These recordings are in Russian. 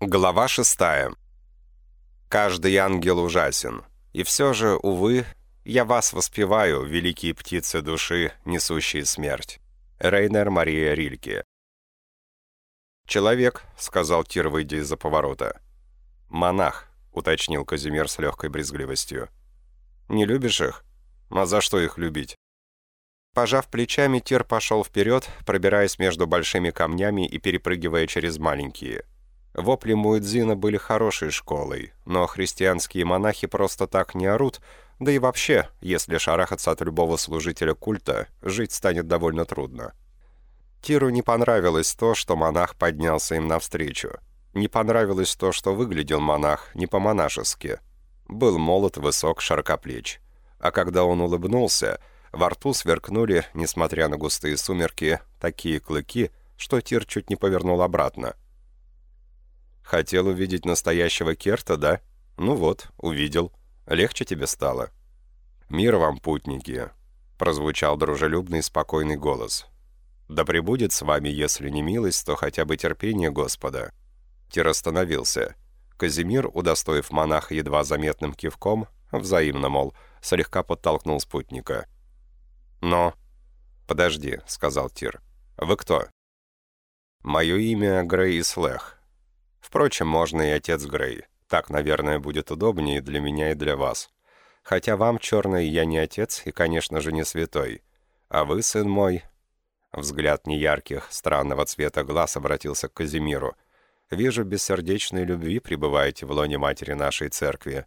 Глава шестая. Каждый ангел ужасен. И все же, увы, я вас воспеваю, великие птицы души, несущие смерть. Рейнер Мария Рильке. «Человек», — сказал Тир, выйдя из-за поворота. «Монах», — уточнил Казимир с легкой брезгливостью. «Не любишь их? А за что их любить?» Пожав плечами, Тир пошел вперед, пробираясь между большими камнями и перепрыгивая через маленькие — Вопли Муэдзина были хорошей школой, но христианские монахи просто так не орут, да и вообще, если шарахаться от любого служителя культа, жить станет довольно трудно. Тиру не понравилось то, что монах поднялся им навстречу. Не понравилось то, что выглядел монах не по-монашески. Был молод, высок, широкоплеч. А когда он улыбнулся, во рту сверкнули, несмотря на густые сумерки, такие клыки, что Тир чуть не повернул обратно — Хотел увидеть настоящего Керта, да? Ну вот, увидел. Легче тебе стало. Мир вам, путники, прозвучал дружелюбный спокойный голос. Да пребудет с вами, если не милость, то хотя бы терпение Господа. Тир остановился. Казимир, удостоив монаха едва заметным кивком, взаимно, мол, слегка подтолкнул спутника. «Но...» «Подожди», — сказал Тир. «Вы кто?» «Мое имя Грей Слех. Впрочем, можно и отец Грей. Так, наверное, будет удобнее для меня и для вас. Хотя вам, черный, я не отец и, конечно же, не святой. А вы, сын мой...» Взгляд неярких, странного цвета глаз обратился к Казимиру. «Вижу, бессердечной любви пребываете в лоне матери нашей церкви.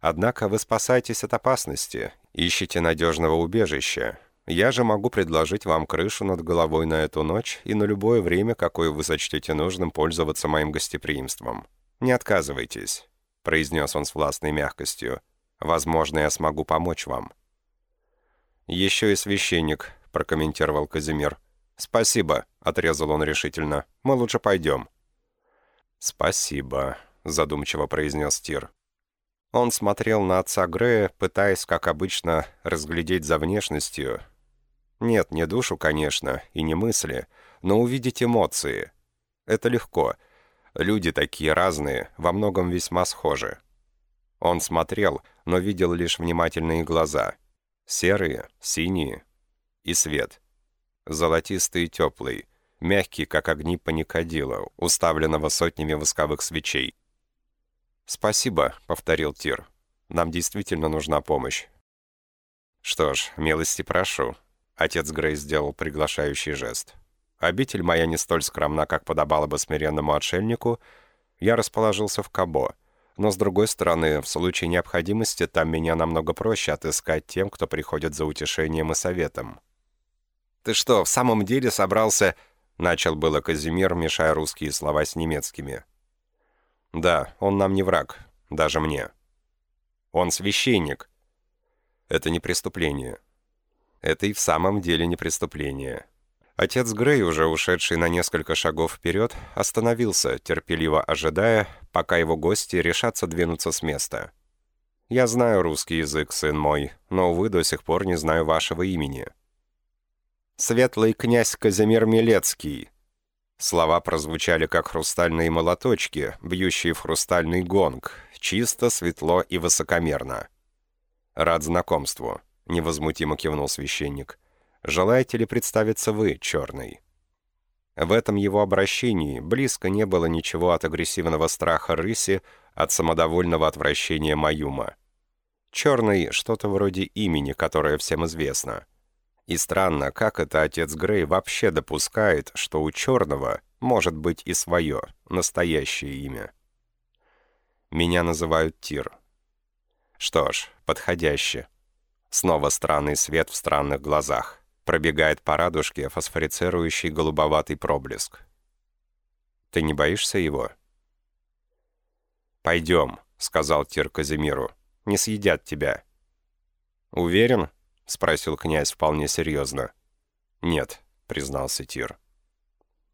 Однако вы спасаетесь от опасности, ищете надежного убежища. Я же могу предложить вам крышу над головой на эту ночь и на любое время, какое вы сочтете нужным пользоваться моим гостеприимством. Не отказывайтесь», — произнес он с властной мягкостью. «Возможно, я смогу помочь вам». «Еще и священник», — прокомментировал Казимир. «Спасибо», — отрезал он решительно. «Мы лучше пойдем». «Спасибо», — задумчиво произнес Тир. Он смотрел на отца Грея, пытаясь, как обычно, разглядеть за внешностью, нет, не душу, конечно, и не мысли, но увидеть эмоции. Это легко. Люди такие разные, во многом весьма схожи. Он смотрел, но видел лишь внимательные глаза. Серые, синие и свет. Золотистый и теплый, мягкий, как огни паникадила, уставленного сотнями восковых свечей. «Спасибо», — повторил Тир. «Нам действительно нужна помощь». «Что ж, милости прошу», Отец Грей сделал приглашающий жест. «Обитель моя не столь скромна, как подобало бы смиренному отшельнику. Я расположился в Кабо. Но, с другой стороны, в случае необходимости там меня намного проще отыскать тем, кто приходит за утешением и советом». «Ты что, в самом деле собрался...» — начал было Казимир, мешая русские слова с немецкими. «Да, он нам не враг, даже мне. Он священник. Это не преступление. Это и в самом деле не преступление. Отец Грей, уже ушедший на несколько шагов вперед, остановился, терпеливо ожидая, пока его гости решатся двинуться с места. «Я знаю русский язык, сын мой, но, увы, до сих пор не знаю вашего имени». «Светлый князь Казимир Милецкий». Слова прозвучали, как хрустальные молоточки, бьющие в хрустальный гонг, чисто, светло и высокомерно. «Рад знакомству». — невозмутимо кивнул священник. «Желаете ли представиться вы, черный?» В этом его обращении близко не было ничего от агрессивного страха рыси, от самодовольного отвращения Маюма. Черный — что-то вроде имени, которое всем известно. И странно, как это отец Грей вообще допускает, что у черного может быть и свое, настоящее имя. Меня называют Тир. Что ж, подходяще. Снова странный свет в странных глазах. Пробегает по радужке фосфорицирующий голубоватый проблеск. «Ты не боишься его?» «Пойдем», — сказал Тир Казимиру. «Не съедят тебя». «Уверен?» — спросил князь вполне серьезно. «Нет», — признался Тир.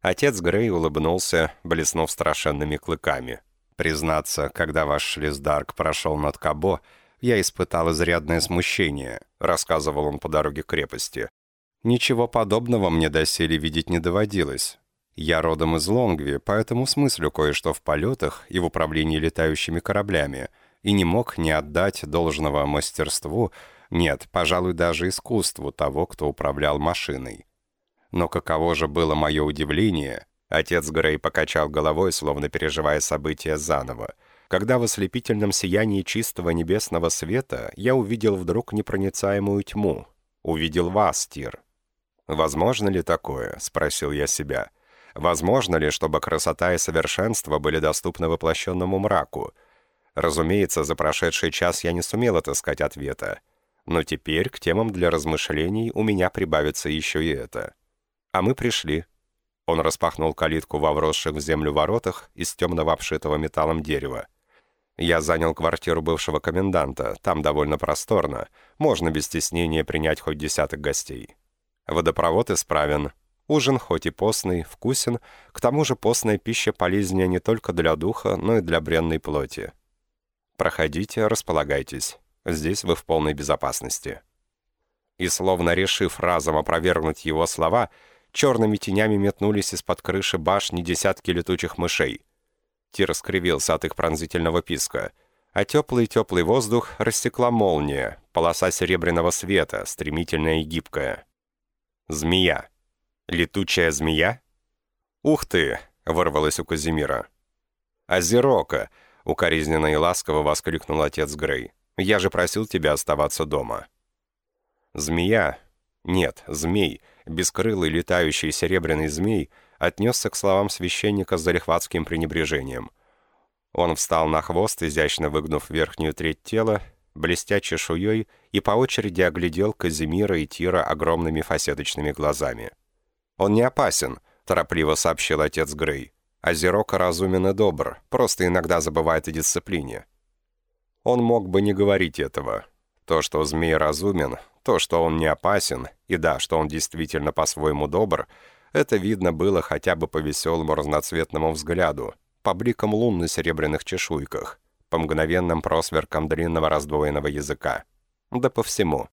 Отец Грей улыбнулся, блеснув страшенными клыками. Признаться, когда ваш шлиздарк прошел над Кабо, я испытал изрядное смущение», — рассказывал он по дороге к крепости. «Ничего подобного мне доселе видеть не доводилось. Я родом из Лонгви, поэтому смыслю кое-что в полетах и в управлении летающими кораблями, и не мог не отдать должного мастерству, нет, пожалуй, даже искусству того, кто управлял машиной. Но каково же было мое удивление, отец Грей покачал головой, словно переживая события заново, когда в ослепительном сиянии чистого небесного света я увидел вдруг непроницаемую тьму. Увидел вас, Тир. «Возможно ли такое?» — спросил я себя. «Возможно ли, чтобы красота и совершенство были доступны воплощенному мраку?» Разумеется, за прошедший час я не сумел отыскать ответа. Но теперь к темам для размышлений у меня прибавится еще и это. А мы пришли. Он распахнул калитку во вросших в землю воротах из темного обшитого металлом дерева. Я занял квартиру бывшего коменданта, там довольно просторно, можно без стеснения принять хоть десяток гостей. Водопровод исправен, ужин хоть и постный, вкусен, к тому же постная пища полезнее не только для духа, но и для бренной плоти. Проходите, располагайтесь, здесь вы в полной безопасности. И словно решив разом опровергнуть его слова, черными тенями метнулись из-под крыши башни десятки летучих мышей — Тир скривился от их пронзительного писка. А теплый-теплый воздух рассекла молния, полоса серебряного света, стремительная и гибкая. Змея. Летучая змея? «Ух ты!» — вырвалось у Казимира. «Озерока!» — укоризненно и ласково воскликнул отец Грей. «Я же просил тебя оставаться дома». Змея? Нет, змей, бескрылый летающий серебряный змей — отнесся к словам священника с залихватским пренебрежением. Он встал на хвост, изящно выгнув верхнюю треть тела, блестя чешуей, и по очереди оглядел Казимира и Тира огромными фасеточными глазами. «Он не опасен», — торопливо сообщил отец Грей. «Озерока разумен и добр, просто иногда забывает о дисциплине». Он мог бы не говорить этого. То, что змей разумен, то, что он не опасен, и да, что он действительно по-своему добр — это видно было хотя бы по веселому разноцветному взгляду, по бликам лун на серебряных чешуйках, по мгновенным просверкам длинного раздвоенного языка. Да по всему.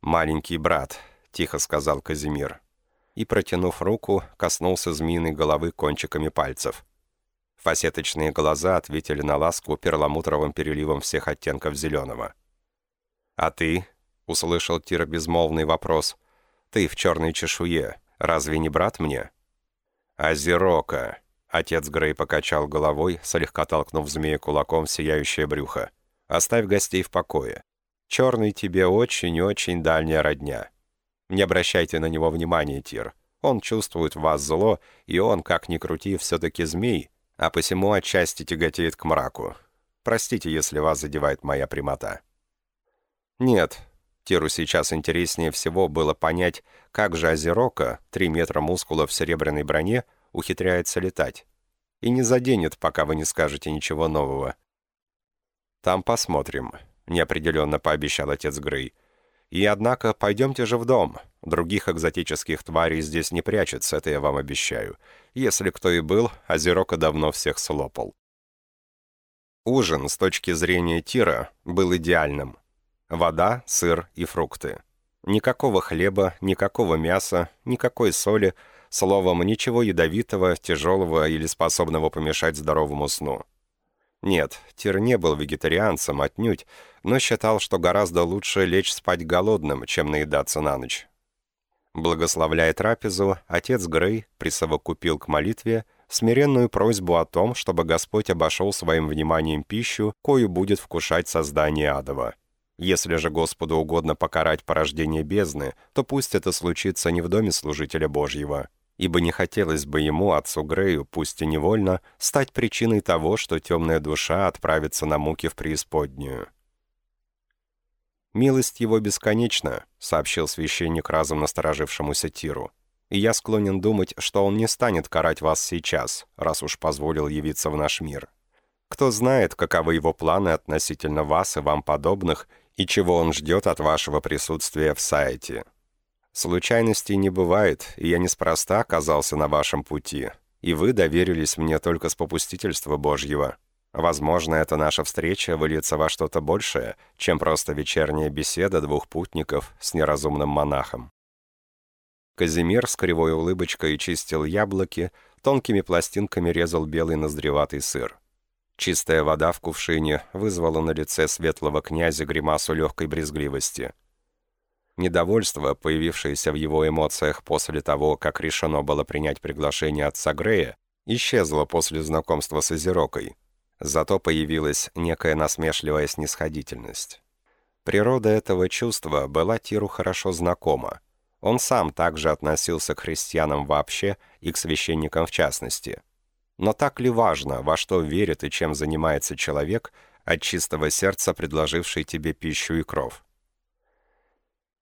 «Маленький брат», — тихо сказал Казимир. И, протянув руку, коснулся змеиной головы кончиками пальцев. Фасеточные глаза ответили на ласку перламутровым переливом всех оттенков зеленого. «А ты?» — услышал Тир безмолвный вопрос. «Ты в черной чешуе. Разве не брат мне?» «Азерока!» Отец Грей покачал головой, слегка толкнув змея кулаком в сияющее брюхо. «Оставь гостей в покое. Черный тебе очень-очень дальняя родня. Не обращайте на него внимания, Тир. Он чувствует в вас зло, и он, как ни крути, все-таки змей, а посему отчасти тяготеет к мраку. Простите, если вас задевает моя прямота». «Нет, Тиру сейчас интереснее всего было понять, как же Озерока, три метра мускула в серебряной броне, ухитряется летать. И не заденет, пока вы не скажете ничего нового. «Там посмотрим», — неопределенно пообещал отец Грей. «И однако пойдемте же в дом. Других экзотических тварей здесь не прячется, это я вам обещаю. Если кто и был, Озерока давно всех слопал». Ужин, с точки зрения Тира, был идеальным. Вода, сыр и фрукты. Никакого хлеба, никакого мяса, никакой соли, словом, ничего ядовитого, тяжелого или способного помешать здоровому сну. Нет, Тир не был вегетарианцем отнюдь, но считал, что гораздо лучше лечь спать голодным, чем наедаться на ночь. Благословляя трапезу, отец Грей присовокупил к молитве смиренную просьбу о том, чтобы Господь обошел своим вниманием пищу, кою будет вкушать создание адова. Если же Господу угодно покарать порождение бездны, то пусть это случится не в доме служителя Божьего, ибо не хотелось бы ему, отцу Грею, пусть и невольно, стать причиной того, что темная душа отправится на муки в преисподнюю. «Милость его бесконечна», — сообщил священник разом насторожившемуся Тиру. «И я склонен думать, что он не станет карать вас сейчас, раз уж позволил явиться в наш мир. Кто знает, каковы его планы относительно вас и вам подобных, и чего он ждет от вашего присутствия в сайте. Случайностей не бывает, и я неспроста оказался на вашем пути, и вы доверились мне только с попустительства Божьего. Возможно, эта наша встреча выльется во что-то большее, чем просто вечерняя беседа двух путников с неразумным монахом. Казимир с кривой улыбочкой чистил яблоки, тонкими пластинками резал белый ноздреватый сыр. Чистая вода в кувшине вызвала на лице светлого князя гримасу легкой брезгливости. Недовольство, появившееся в его эмоциях после того, как решено было принять приглашение отца Грея, исчезло после знакомства с Озерокой. Зато появилась некая насмешливая снисходительность. Природа этого чувства была Тиру хорошо знакома. Он сам также относился к христианам вообще и к священникам в частности. Но так ли важно, во что верит и чем занимается человек, от чистого сердца предложивший тебе пищу и кров?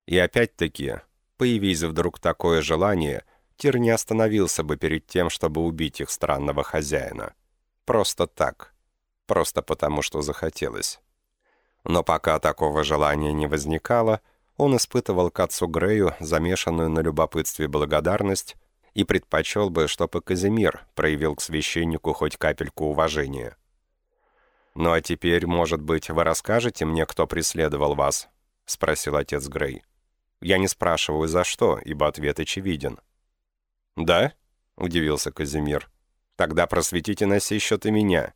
И опять-таки, появись вдруг такое желание, Тир не остановился бы перед тем, чтобы убить их странного хозяина. Просто так. Просто потому, что захотелось. Но пока такого желания не возникало, он испытывал к отцу Грею замешанную на любопытстве благодарность и предпочел бы, чтобы Казимир проявил к священнику хоть капельку уважения. «Ну а теперь, может быть, вы расскажете мне, кто преследовал вас?» — спросил отец Грей. «Я не спрашиваю, за что, ибо ответ очевиден». «Да?» — удивился Казимир. «Тогда просветите на сей счет и меня».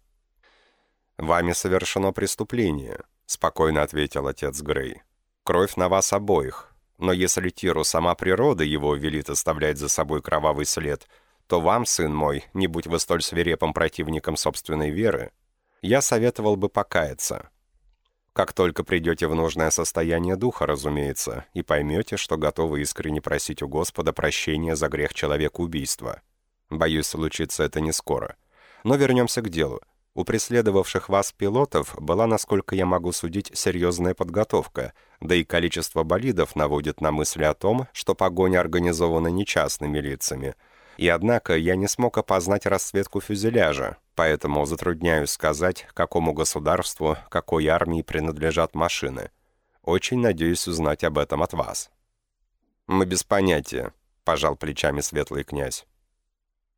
«Вами совершено преступление», — спокойно ответил отец Грей. «Кровь на вас обоих. Но если Тиру сама природа его велит оставлять за собой кровавый след, то вам, сын мой, не будь вы столь свирепым противником собственной веры, я советовал бы покаяться. Как только придете в нужное состояние духа, разумеется, и поймете, что готовы искренне просить у Господа прощения за грех человека убийства. Боюсь, случится это не скоро. Но вернемся к делу. У преследовавших вас пилотов была, насколько я могу судить, серьезная подготовка, да и количество болидов наводит на мысли о том, что погоня организована не частными лицами. И однако я не смог опознать расцветку фюзеляжа, поэтому затрудняюсь сказать, какому государству, какой армии принадлежат машины. Очень надеюсь узнать об этом от вас». «Мы без понятия», — пожал плечами светлый князь.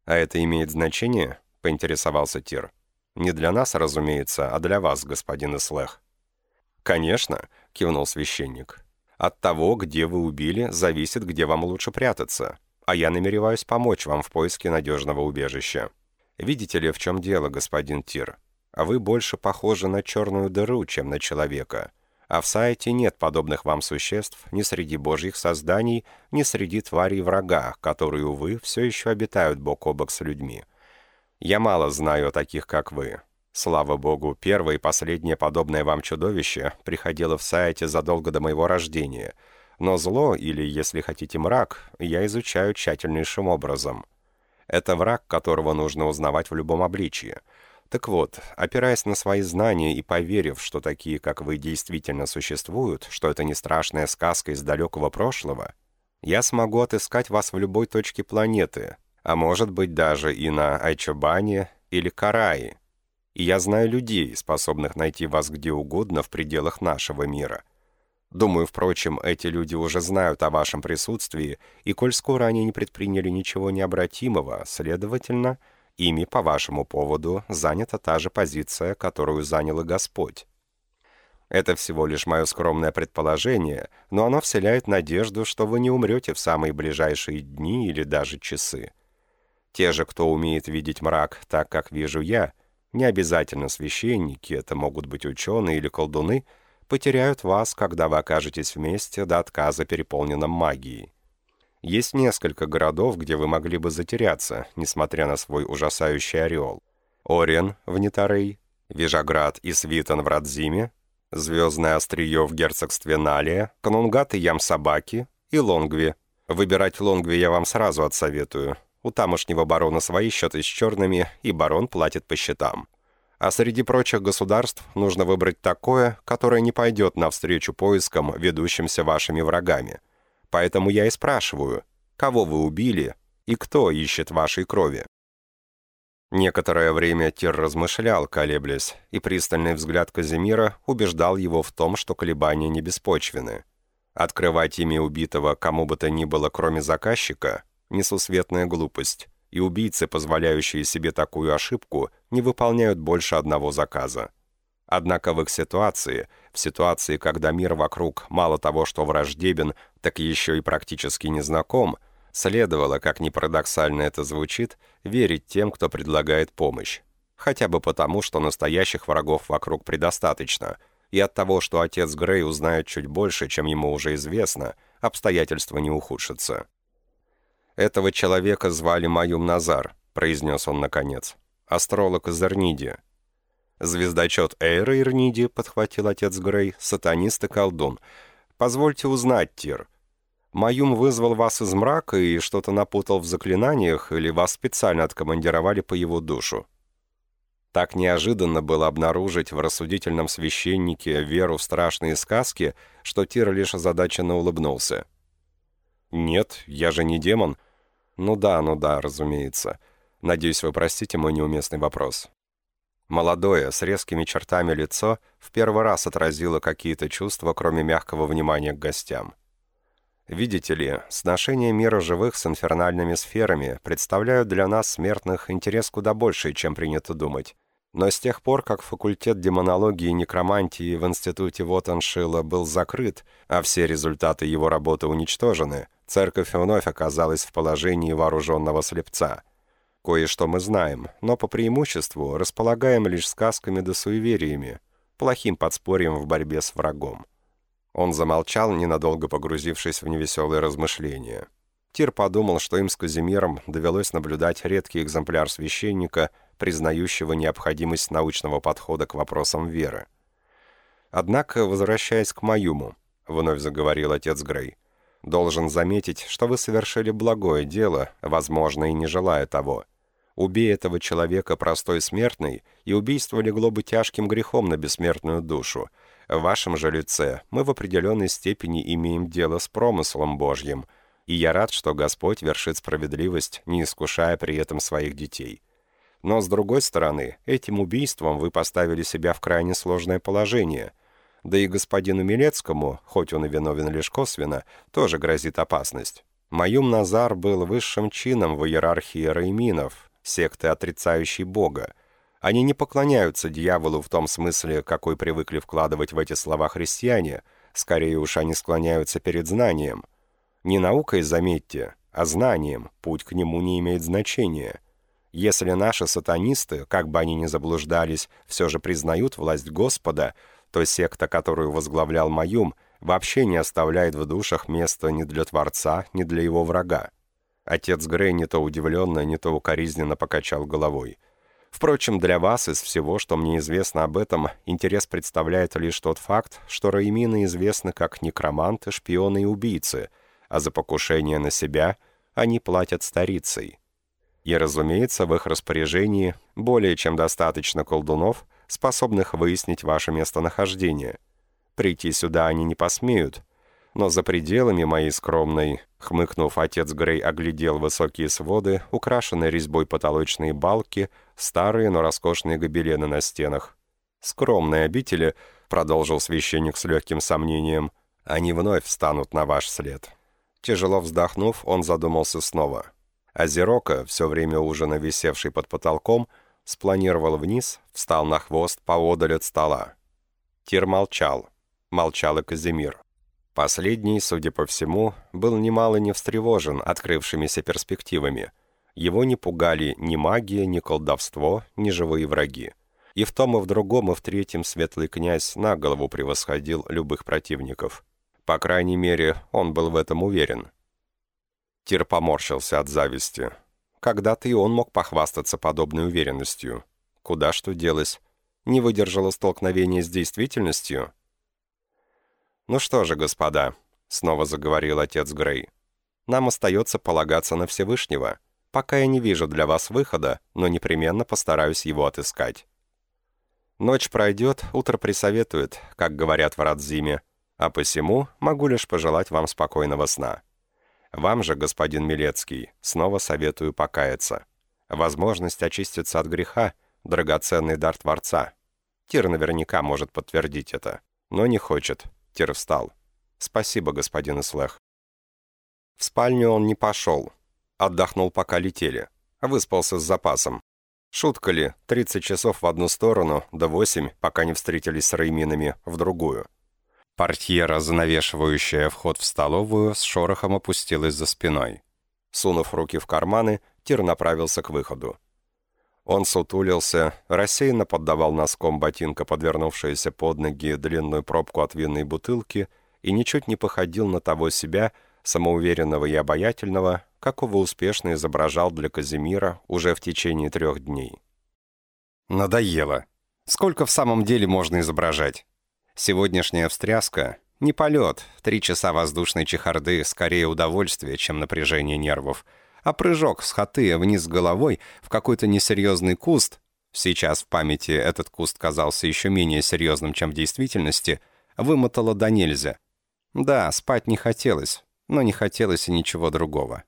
«А это имеет значение?» — поинтересовался Тир. Не для нас, разумеется, а для вас, господин Ислех». «Конечно», — кивнул священник. «От того, где вы убили, зависит, где вам лучше прятаться. А я намереваюсь помочь вам в поиске надежного убежища. Видите ли, в чем дело, господин Тир? Вы больше похожи на черную дыру, чем на человека. А в сайте нет подобных вам существ ни среди божьих созданий, ни среди тварей врага, которые, увы, все еще обитают бок о бок с людьми. Я мало знаю о таких, как вы. Слава богу, первое и последнее подобное вам чудовище приходило в сайте задолго до моего рождения. Но зло, или, если хотите, мрак, я изучаю тщательнейшим образом. Это враг, которого нужно узнавать в любом обличии. Так вот, опираясь на свои знания и поверив, что такие, как вы, действительно существуют, что это не страшная сказка из далекого прошлого, я смогу отыскать вас в любой точке планеты, а может быть даже и на Айчобане или Караи. И я знаю людей, способных найти вас где угодно в пределах нашего мира. Думаю, впрочем, эти люди уже знают о вашем присутствии, и коль скоро они не предприняли ничего необратимого, следовательно, ими по вашему поводу занята та же позиция, которую занял и Господь. Это всего лишь мое скромное предположение, но оно вселяет надежду, что вы не умрете в самые ближайшие дни или даже часы. Те же, кто умеет видеть мрак так, как вижу я, не обязательно священники, это могут быть ученые или колдуны, потеряют вас, когда вы окажетесь вместе до отказа переполненном магией. Есть несколько городов, где вы могли бы затеряться, несмотря на свой ужасающий ореол. Орен в Нитарей, Вижаград и Свитон в Радзиме, Звездное острие в герцогстве Налия, Канунгат и Ям-Собаки и Лонгви. Выбирать Лонгви я вам сразу отсоветую. У тамошнего барона свои счеты с черными, и барон платит по счетам. А среди прочих государств нужно выбрать такое, которое не пойдет навстречу поискам, ведущимся вашими врагами. Поэтому я и спрашиваю, кого вы убили и кто ищет вашей крови? Некоторое время Тир размышлял, колеблясь, и пристальный взгляд Казимира убеждал его в том, что колебания не беспочвены. Открывать имя убитого кому бы то ни было, кроме заказчика, несусветная глупость, и убийцы, позволяющие себе такую ошибку, не выполняют больше одного заказа. Однако в их ситуации, в ситуации, когда мир вокруг мало того, что враждебен, так еще и практически незнаком, Следовало, как ни парадоксально это звучит, верить тем, кто предлагает помощь. Хотя бы потому, что настоящих врагов вокруг предостаточно, и от того, что отец Грей узнает чуть больше, чем ему уже известно, обстоятельства не ухудшатся. «Этого человека звали Маюм Назар», — произнес он наконец. «Астролог из Эрниди». «Звездочет Эйра Ирниди», — подхватил отец Грей, — «сатанист и колдун. Позвольте узнать, Тир, Маюм вызвал вас из мрака и что-то напутал в заклинаниях, или вас специально откомандировали по его душу?» Так неожиданно было обнаружить в рассудительном священнике веру в страшные сказки, что Тир лишь озадаченно улыбнулся. «Нет, я же не демон». «Ну да, ну да, разумеется. Надеюсь, вы простите мой неуместный вопрос». Молодое, с резкими чертами лицо в первый раз отразило какие-то чувства, кроме мягкого внимания к гостям. Видите ли, сношение мира живых с инфернальными сферами представляют для нас, смертных, интерес куда больший, чем принято думать. Но с тех пор, как факультет демонологии и некромантии в институте Вотеншилла был закрыт, а все результаты его работы уничтожены, церковь вновь оказалась в положении вооруженного слепца. Кое-что мы знаем, но по преимуществу располагаем лишь сказками да суевериями, плохим подспорьем в борьбе с врагом. Он замолчал, ненадолго погрузившись в невеселые размышления. Тир подумал, что им с Казимиром довелось наблюдать редкий экземпляр священника, признающего необходимость научного подхода к вопросам веры. «Однако, возвращаясь к Маюму», — вновь заговорил отец Грей, — «должен заметить, что вы совершили благое дело, возможно, и не желая того. Убей этого человека простой смертный, и убийство легло бы тяжким грехом на бессмертную душу. В вашем же лице мы в определенной степени имеем дело с промыслом Божьим, и я рад, что Господь вершит справедливость, не искушая при этом своих детей. Но, с другой стороны, этим убийством вы поставили себя в крайне сложное положение. Да и господину Милецкому, хоть он и виновен лишь косвенно, тоже грозит опасность. Маюм Назар был высшим чином в иерархии райминов, секты, отрицающей Бога. Они не поклоняются дьяволу в том смысле, какой привыкли вкладывать в эти слова христиане, скорее уж они склоняются перед знанием. Не наукой, заметьте, а знанием, путь к нему не имеет значения – если наши сатанисты, как бы они ни заблуждались, все же признают власть Господа, то секта, которую возглавлял Маюм, вообще не оставляет в душах места ни для Творца, ни для его врага. Отец Грей не то удивленно, не то укоризненно покачал головой. Впрочем, для вас из всего, что мне известно об этом, интерес представляет лишь тот факт, что Раимины известны как некроманты, шпионы и убийцы, а за покушение на себя они платят старицей. И, разумеется, в их распоряжении более чем достаточно колдунов, способных выяснить ваше местонахождение. Прийти сюда они не посмеют, но за пределами моей скромной, хмыкнув, отец Грей оглядел высокие своды, украшенные резьбой потолочные балки, старые, но роскошные гобелены на стенах. «Скромные обители», — продолжил священник с легким сомнением, — «они вновь встанут на ваш след». Тяжело вздохнув, он задумался снова — а Зерока, все время ужина висевший под потолком, спланировал вниз, встал на хвост поодаль от стола. Тир молчал. Молчал и Казимир. Последний, судя по всему, был немало не встревожен открывшимися перспективами. Его не пугали ни магия, ни колдовство, ни живые враги. И в том, и в другом, и в третьем светлый князь на голову превосходил любых противников. По крайней мере, он был в этом уверен. Тир поморщился от зависти. Когда-то и он мог похвастаться подобной уверенностью. Куда что делось? Не выдержало столкновения с действительностью? «Ну что же, господа», — снова заговорил отец Грей, «нам остается полагаться на Всевышнего. Пока я не вижу для вас выхода, но непременно постараюсь его отыскать». Ночь пройдет, утро присоветует, как говорят в Радзиме, а посему могу лишь пожелать вам спокойного сна. Вам же, господин Милецкий, снова советую покаяться. Возможность очиститься от греха – драгоценный дар Творца. Тир наверняка может подтвердить это, но не хочет. Тир встал. Спасибо, господин Ислех. В спальню он не пошел. Отдохнул, пока летели. Выспался с запасом. Шутка ли, 30 часов в одну сторону, до 8, пока не встретились с Рейминами, в другую. Портьера, занавешивающая вход в столовую, с шорохом опустилась за спиной. Сунув руки в карманы, Тир направился к выходу. Он сутулился, рассеянно поддавал носком ботинка подвернувшиеся под ноги длинную пробку от винной бутылки и ничуть не походил на того себя, самоуверенного и обаятельного, какого успешно изображал для Казимира уже в течение трех дней. Надоело. Сколько в самом деле можно изображать? Сегодняшняя встряска — не полет, три часа воздушной чехарды — скорее удовольствие, чем напряжение нервов, а прыжок с хаты вниз головой в какой-то несерьезный куст — сейчас в памяти этот куст казался еще менее серьезным, чем в действительности — вымотало до нельзя. Да, спать не хотелось, но не хотелось и ничего другого.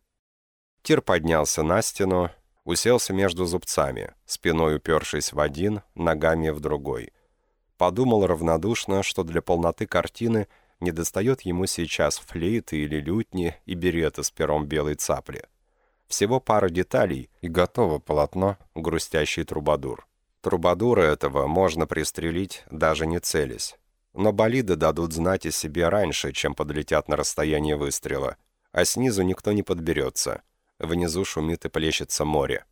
Тир поднялся на стену, Уселся между зубцами, спиной упершись в один, ногами в другой. Подумал равнодушно, что для полноты картины недостает ему сейчас флейты или лютни и берета с пером белой цапли. Всего пара деталей, и готово полотно «Грустящий трубадур». Трубадура этого можно пристрелить, даже не целясь. Но болиды дадут знать о себе раньше, чем подлетят на расстояние выстрела, а снизу никто не подберется — Внизу шумит и плещется море.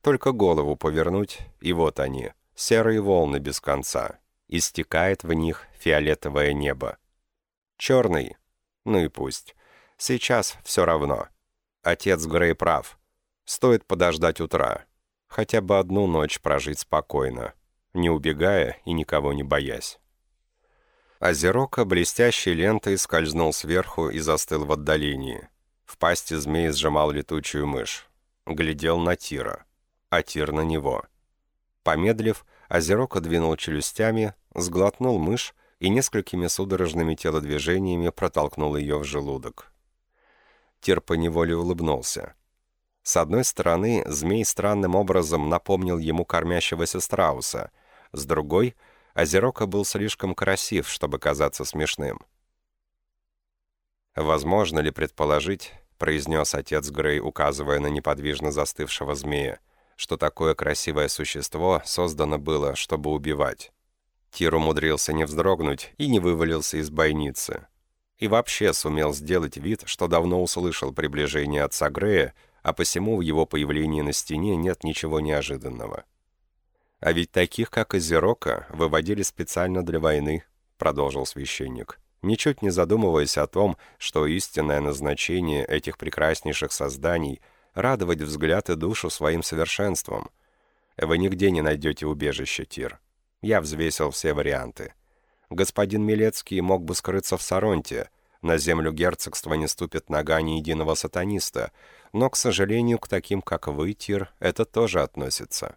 Только голову повернуть, и вот они, серые волны без конца. Истекает в них фиолетовое небо. Черный? Ну и пусть. Сейчас все равно. Отец Грей прав. Стоит подождать утра. Хотя бы одну ночь прожить спокойно, не убегая и никого не боясь. Озерока блестящей лентой скользнул сверху и застыл в отдалении. В пасти змей сжимал летучую мышь. Глядел на Тира, а Тир на него. Помедлив, Озерок двинул челюстями, сглотнул мышь и несколькими судорожными телодвижениями протолкнул ее в желудок. Тир поневоле улыбнулся. С одной стороны, змей странным образом напомнил ему кормящегося страуса, с другой — Озерока был слишком красив, чтобы казаться смешным. Возможно ли предположить, произнес отец Грей, указывая на неподвижно застывшего змея, что такое красивое существо создано было, чтобы убивать. Тир умудрился не вздрогнуть и не вывалился из бойницы. И вообще сумел сделать вид, что давно услышал приближение отца Грея, а посему в его появлении на стене нет ничего неожиданного. «А ведь таких, как Изерока, выводили специально для войны», — продолжил священник ничуть не задумываясь о том, что истинное назначение этих прекраснейших созданий — радовать взгляд и душу своим совершенством. Вы нигде не найдете убежище, Тир. Я взвесил все варианты. Господин Милецкий мог бы скрыться в Саронте, на землю герцогства не ступит нога ни единого сатаниста, но, к сожалению, к таким, как вы, Тир, это тоже относится.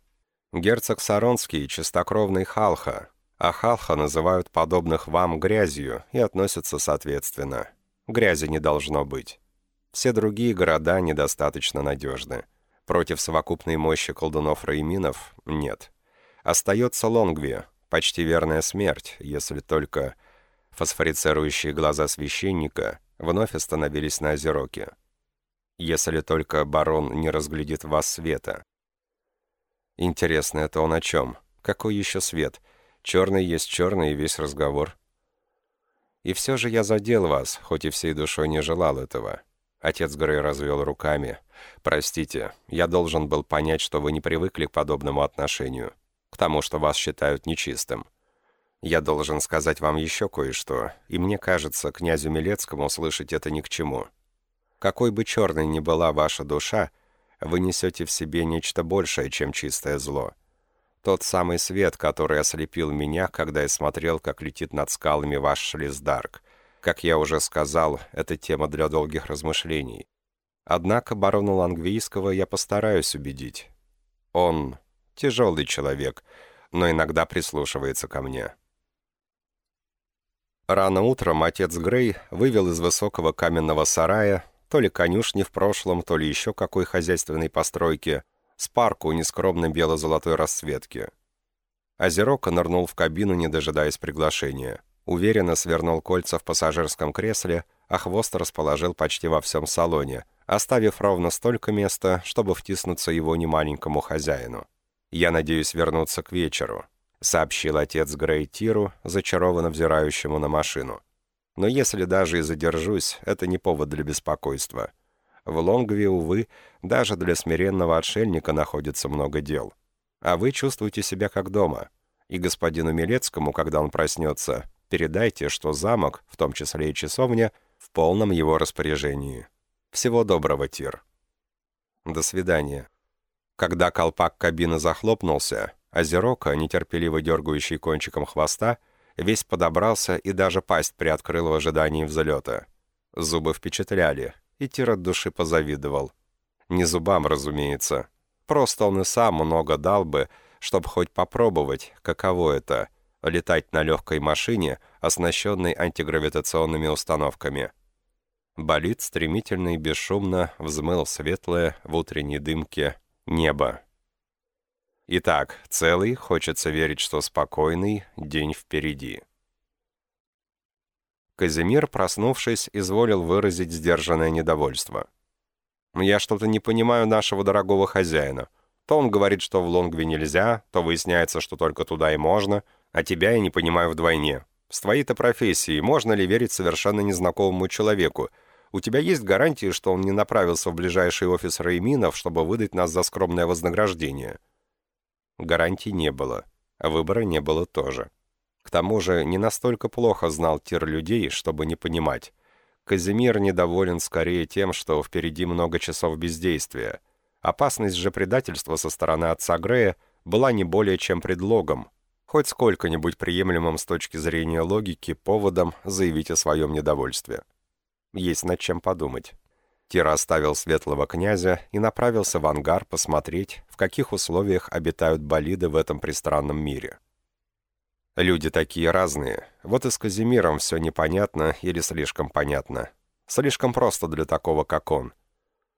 Герцог Саронский — чистокровный Халха, а Халха называют подобных вам грязью и относятся соответственно. Грязи не должно быть. Все другие города недостаточно надежны. Против совокупной мощи колдунов-раиминов нет. Остается Лонгви, почти верная смерть, если только фосфорицирующие глаза священника вновь остановились на озероке. Если только барон не разглядит вас света. Интересно, это он о чем? Какой еще свет? — Черный есть черный, и весь разговор. И все же я задел вас, хоть и всей душой не желал этого. Отец Грей развел руками. «Простите, я должен был понять, что вы не привыкли к подобному отношению, к тому, что вас считают нечистым. Я должен сказать вам еще кое-что, и мне кажется, князю Милецкому слышать это ни к чему. Какой бы черной ни была ваша душа, вы несете в себе нечто большее, чем чистое зло». Тот самый свет, который ослепил меня, когда я смотрел, как летит над скалами ваш Шлиздарк. Как я уже сказал, это тема для долгих размышлений. Однако барона Лангвийского я постараюсь убедить. Он тяжелый человек, но иногда прислушивается ко мне. Рано утром отец Грей вывел из высокого каменного сарая, то ли конюшни в прошлом, то ли еще какой хозяйственной постройки, спарку нескромной бело-золотой расцветки. Озерока нырнул в кабину, не дожидаясь приглашения. Уверенно свернул кольца в пассажирском кресле, а хвост расположил почти во всем салоне, оставив ровно столько места, чтобы втиснуться его немаленькому хозяину. «Я надеюсь вернуться к вечеру», — сообщил отец Грей Тиру, зачарованно взирающему на машину. «Но если даже и задержусь, это не повод для беспокойства. В Лонгве, увы, даже для смиренного отшельника находится много дел. А вы чувствуете себя как дома. И господину Милецкому, когда он проснется, передайте, что замок, в том числе и часовня, в полном его распоряжении. Всего доброго, Тир. До свидания. Когда колпак кабины захлопнулся, Озерока, нетерпеливо дергающий кончиком хвоста, весь подобрался и даже пасть приоткрыл в ожидании взлета. Зубы впечатляли, и Тир от души позавидовал. Не зубам, разумеется. Просто он и сам много дал бы, чтобы хоть попробовать, каково это — летать на легкой машине, оснащенной антигравитационными установками. Болид стремительно и бесшумно взмыл светлое в утренней дымке небо. Итак, целый, хочется верить, что спокойный, день впереди. Казимир, проснувшись, изволил выразить сдержанное недовольство. «Я что-то не понимаю нашего дорогого хозяина. То он говорит, что в Лонгве нельзя, то выясняется, что только туда и можно, а тебя я не понимаю вдвойне. С твоей-то профессией можно ли верить совершенно незнакомому человеку? У тебя есть гарантии, что он не направился в ближайший офис Рейминов, чтобы выдать нас за скромное вознаграждение?» Гарантий не было, а выбора не было тоже. К тому же не настолько плохо знал тир людей, чтобы не понимать. Казимир недоволен скорее тем, что впереди много часов бездействия. Опасность же предательства со стороны отца Грея была не более чем предлогом, хоть сколько-нибудь приемлемым с точки зрения логики поводом заявить о своем недовольстве. Есть над чем подумать. Тир оставил светлого князя и направился в ангар посмотреть, в каких условиях обитают болиды в этом пристранном мире. Люди такие разные. Вот и с Казимиром все непонятно или слишком понятно. Слишком просто для такого, как он.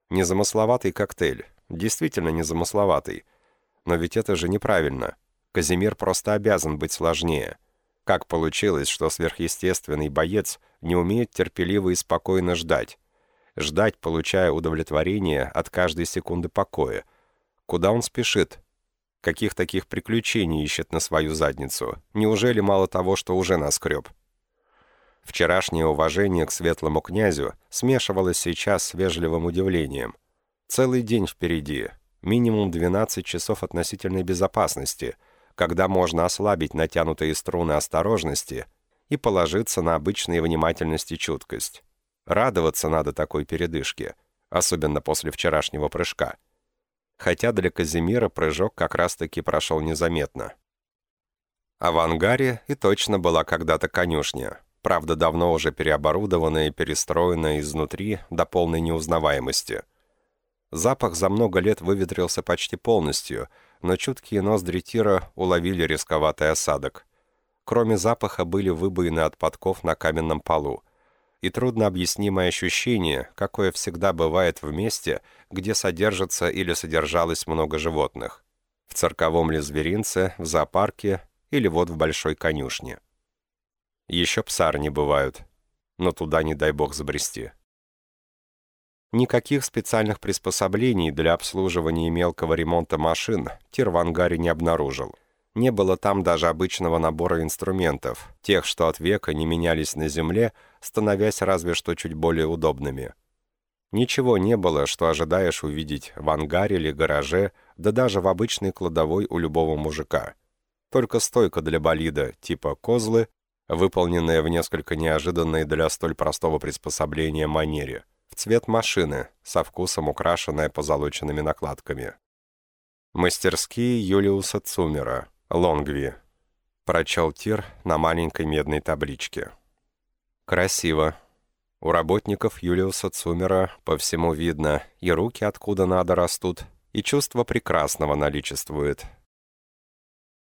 Незамысловатый коктейль. Действительно незамысловатый. Но ведь это же неправильно. Казимир просто обязан быть сложнее. Как получилось, что сверхъестественный боец не умеет терпеливо и спокойно ждать? Ждать, получая удовлетворение от каждой секунды покоя. Куда он спешит? Каких таких приключений ищет на свою задницу? Неужели мало того, что уже наскреб? Вчерашнее уважение к светлому князю смешивалось сейчас с вежливым удивлением. Целый день впереди, минимум 12 часов относительной безопасности, когда можно ослабить натянутые струны осторожности и положиться на обычные внимательность и чуткость. Радоваться надо такой передышке, особенно после вчерашнего прыжка хотя для Казимира прыжок как раз-таки прошел незаметно. А в ангаре и точно была когда-то конюшня, правда, давно уже переоборудованная и перестроенная изнутри до полной неузнаваемости. Запах за много лет выветрился почти полностью, но чуткие ноздри Тира уловили рисковатый осадок. Кроме запаха были выбоины от подков на каменном полу и труднообъяснимое ощущение, какое всегда бывает в месте, где содержится или содержалось много животных. В цирковом ли зверинце, в зоопарке или вот в большой конюшне. Еще псарни бывают, но туда не дай бог забрести. Никаких специальных приспособлений для обслуживания и мелкого ремонта машин Тир в ангаре не обнаружил – не было там даже обычного набора инструментов, тех, что от века не менялись на земле, становясь разве что чуть более удобными. Ничего не было, что ожидаешь увидеть в ангаре или гараже, да даже в обычной кладовой у любого мужика. Только стойка для болида, типа козлы, выполненная в несколько неожиданной для столь простого приспособления манере, цвет машины, со вкусом украшенная позолоченными накладками. Мастерские Юлиуса Цумера, Лонгви», — прочел Тир на маленькой медной табличке. «Красиво. У работников Юлиуса Цумера по всему видно, и руки откуда надо растут, и чувство прекрасного наличествует,